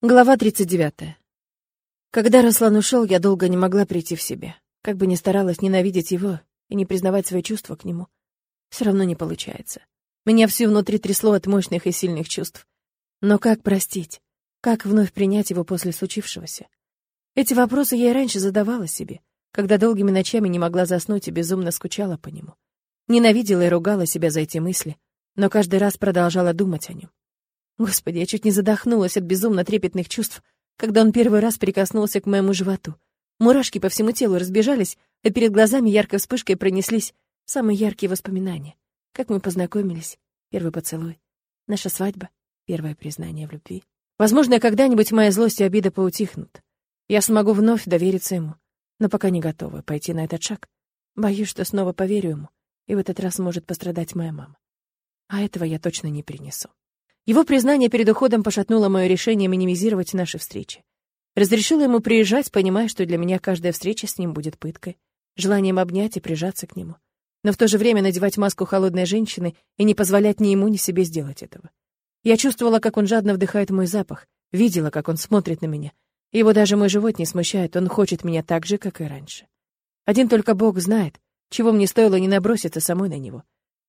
Глава 39. Когда Руслан ушел, я долго не могла прийти в себя. Как бы ни старалась ненавидеть его и не признавать свои чувства к нему, все равно не получается. Меня всю внутри трясло от мощных и сильных чувств. Но как простить? Как вновь принять его после случившегося? Эти вопросы я и раньше задавала себе, когда долгими ночами не могла заснуть и безумно скучала по нему. Ненавидела и ругала себя за эти мысли, но каждый раз продолжала думать о нем. Господи, я чуть не задохнулась от безумно трепетных чувств, когда он первый раз прикоснулся к моему животу. Мурашки по всему телу разбежались, а перед глазами яркой вспышкой пронеслись самые яркие воспоминания. Как мы познакомились, первый поцелуй, наша свадьба, первое признание в любви. Возможно, когда-нибудь моя злость и обида поутихнут. Я смогу вновь довериться ему, но пока не готова пойти на этот шаг. Боюсь, что снова поверю ему, и в этот раз может пострадать моя мама. А этого я точно не принесу. Его признание перед уходом пошатнуло мое решение минимизировать наши встречи. Разрешила ему приезжать, понимая, что для меня каждая встреча с ним будет пыткой, желанием обнять и прижаться к нему. Но в то же время надевать маску холодной женщины и не позволять ни ему, ни себе сделать этого. Я чувствовала, как он жадно вдыхает мой запах, видела, как он смотрит на меня. Его даже мой живот не смущает, он хочет меня так же, как и раньше. Один только Бог знает, чего мне стоило не наброситься самой на него.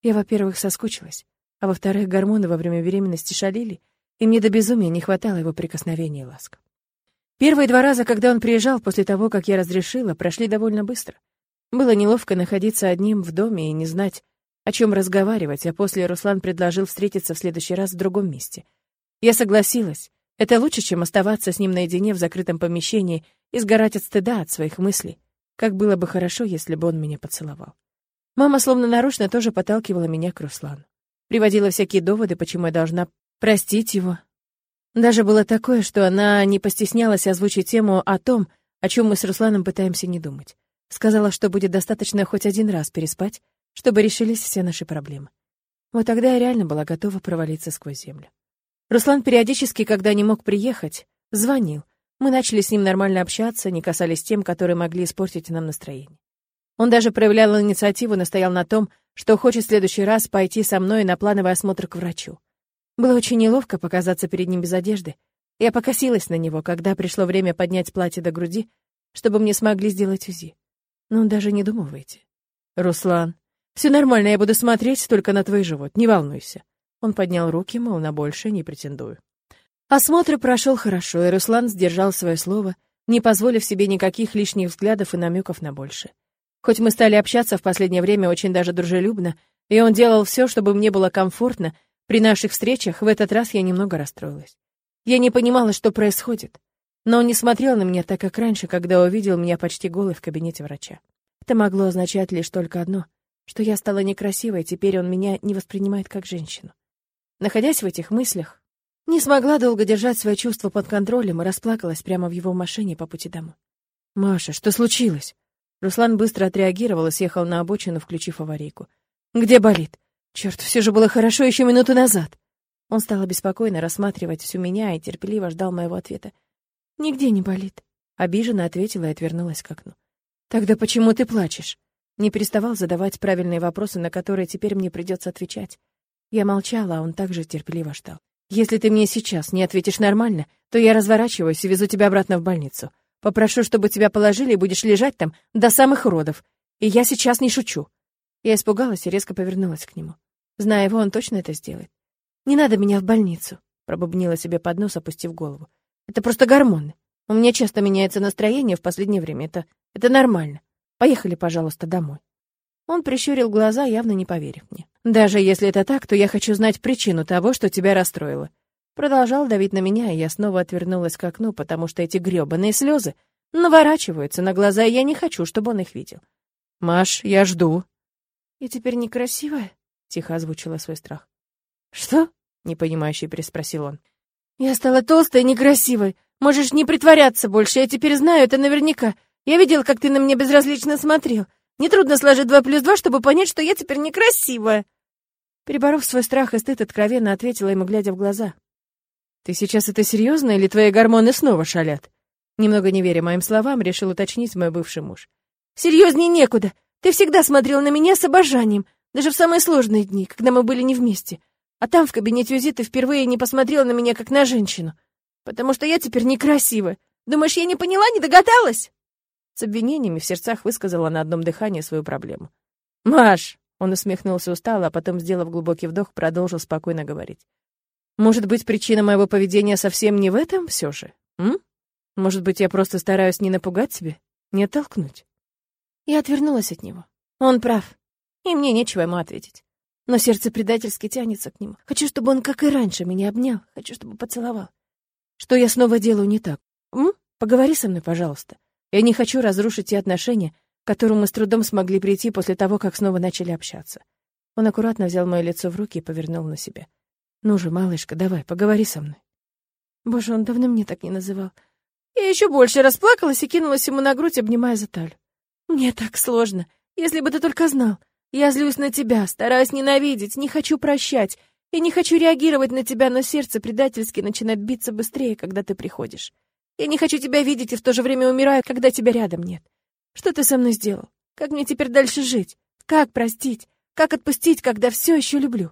Я, во-первых, соскучилась. А во-вторых, гормоны во время беременности шалили, и мне до безумия не хватало его прикосновений и ласк. Первые два раза, когда он приезжал после того, как я разрешила, прошли довольно быстро. Было неловко находиться одним в доме и не знать, о чем разговаривать, а после Руслан предложил встретиться в следующий раз в другом месте. Я согласилась. Это лучше, чем оставаться с ним наедине в закрытом помещении и сгорать от стыда от своих мыслей. Как было бы хорошо, если бы он меня поцеловал. Мама словно нарочно тоже подталкивала меня к Руслану приводила всякие доводы, почему я должна простить его. Даже было такое, что она не постеснялась озвучить тему о том, о чем мы с Русланом пытаемся не думать. Сказала, что будет достаточно хоть один раз переспать, чтобы решились все наши проблемы. Вот тогда я реально была готова провалиться сквозь землю. Руслан периодически, когда не мог приехать, звонил. Мы начали с ним нормально общаться, не касались тем, которые могли испортить нам настроение. Он даже проявлял инициативу, настоял на том, что хочет в следующий раз пойти со мной на плановый осмотр к врачу. Было очень неловко показаться перед ним без одежды. Я покосилась на него, когда пришло время поднять платье до груди, чтобы мне смогли сделать УЗИ. Но он даже не думал выйти. «Руслан, все нормально, я буду смотреть только на твой живот, не волнуйся». Он поднял руки, мол, на больше не претендую. Осмотр прошел хорошо, и Руслан сдержал свое слово, не позволив себе никаких лишних взглядов и намеков на больше. Хоть мы стали общаться в последнее время очень даже дружелюбно, и он делал все, чтобы мне было комфортно, при наших встречах в этот раз я немного расстроилась. Я не понимала, что происходит. Но он не смотрел на меня так, как раньше, когда увидел меня почти голой в кабинете врача. Это могло означать лишь только одно, что я стала некрасивой, теперь он меня не воспринимает как женщину. Находясь в этих мыслях, не смогла долго держать свои чувства под контролем и расплакалась прямо в его машине по пути домой. «Маша, что случилось?» Руслан быстро отреагировал и съехал на обочину, включив аварийку. «Где болит? Черт, все же было хорошо еще минуту назад!» Он стал беспокойно рассматривать всю меня и терпеливо ждал моего ответа. «Нигде не болит», — обиженно ответила и отвернулась к окну. «Тогда почему ты плачешь?» Не переставал задавать правильные вопросы, на которые теперь мне придется отвечать. Я молчала, а он также терпеливо ждал. «Если ты мне сейчас не ответишь нормально, то я разворачиваюсь и везу тебя обратно в больницу. Попрошу, чтобы тебя положили, и будешь лежать там до самых родов. И я сейчас не шучу». Я испугалась и резко повернулась к нему. Зная его, он точно это сделает. «Не надо меня в больницу», — пробубнила себе под нос, опустив голову. «Это просто гормоны. У меня часто меняется настроение в последнее время. Это... это нормально. Поехали, пожалуйста, домой». Он прищурил глаза, явно не поверив мне. «Даже если это так, то я хочу знать причину того, что тебя расстроило. Продолжал давить на меня, и я снова отвернулась к окну, потому что эти грёбаные слезы наворачиваются на глаза, и я не хочу, чтобы он их видел. «Маш, я жду». «Я теперь некрасивая?» — тихо озвучила свой страх. «Что?» — непонимающе переспросил он. «Я стала толстой и некрасивой. Можешь не притворяться больше, я теперь знаю это наверняка. Я видел, как ты на меня безразлично смотрел. Нетрудно сложить два плюс два, чтобы понять, что я теперь некрасивая». Переборов свой страх и стыд, откровенно ответила ему, глядя в глаза. Ты сейчас это серьезно или твои гормоны снова шалят? Немного не веря моим словам, решил уточнить мой бывший муж. Серьезнее некуда. Ты всегда смотрел на меня с обожанием, даже в самые сложные дни, когда мы были не вместе. А там, в кабинете УЗИ, ты впервые не посмотрел на меня, как на женщину. Потому что я теперь некрасивая. Думаешь, я не поняла, не догадалась?» С обвинениями в сердцах высказала на одном дыхании свою проблему. «Маш!» — он усмехнулся устало, а потом, сделав глубокий вдох, продолжил спокойно говорить. «Может быть, причина моего поведения совсем не в этом все же? М? Может быть, я просто стараюсь не напугать тебя, не оттолкнуть?» Я отвернулась от него. Он прав, и мне нечего ему ответить. Но сердце предательски тянется к нему. Хочу, чтобы он, как и раньше, меня обнял. Хочу, чтобы поцеловал. Что я снова делаю не так? М? Поговори со мной, пожалуйста. Я не хочу разрушить те отношения, к которым мы с трудом смогли прийти после того, как снова начали общаться. Он аккуратно взял мое лицо в руки и повернул на себя. «Ну же, малышка, давай, поговори со мной». Боже, он давно мне так не называл. Я еще больше расплакалась и кинулась ему на грудь, обнимая за талию. «Мне так сложно. Если бы ты только знал. Я злюсь на тебя, стараюсь ненавидеть, не хочу прощать. Я не хочу реагировать на тебя, но сердце предательски начинает биться быстрее, когда ты приходишь. Я не хочу тебя видеть и в то же время умираю, когда тебя рядом нет. Что ты со мной сделал? Как мне теперь дальше жить? Как простить? Как отпустить, когда все еще люблю?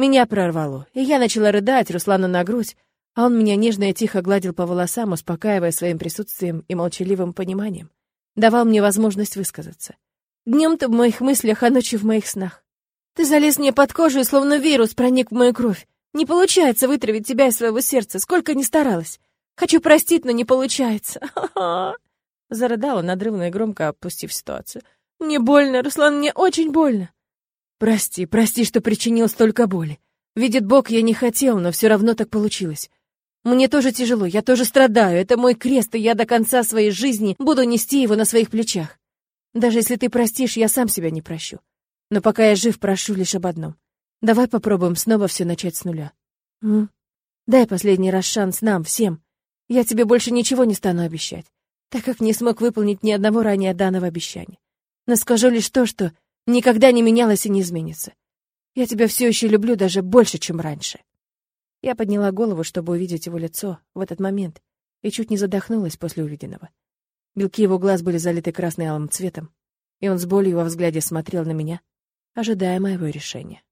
Меня прорвало, и я начала рыдать Руслану на грудь, а он меня нежно и тихо гладил по волосам, успокаивая своим присутствием и молчаливым пониманием. Давал мне возможность высказаться. Днем ты в моих мыслях, а ночью в моих снах. Ты залез мне под кожу и словно вирус проник в мою кровь. Не получается вытравить тебя из своего сердца, сколько ни старалась. Хочу простить, но не получается. Зарыдала надрывно и громко, опустив ситуацию. Мне больно, Руслан, мне очень больно. Прости, прости, что причинил столько боли. Видит Бог, я не хотел, но все равно так получилось. Мне тоже тяжело, я тоже страдаю. Это мой крест, и я до конца своей жизни буду нести его на своих плечах. Даже если ты простишь, я сам себя не прощу. Но пока я жив, прошу лишь об одном. Давай попробуем снова все начать с нуля. М? Дай последний раз шанс нам, всем. Я тебе больше ничего не стану обещать, так как не смог выполнить ни одного ранее данного обещания. Но скажу лишь то, что никогда не менялось и не изменится. Я тебя все еще люблю даже больше, чем раньше. Я подняла голову, чтобы увидеть его лицо в этот момент, и чуть не задохнулась после увиденного. Белки его глаз были залиты красным алым цветом, и он с болью во взгляде смотрел на меня, ожидая моего решения.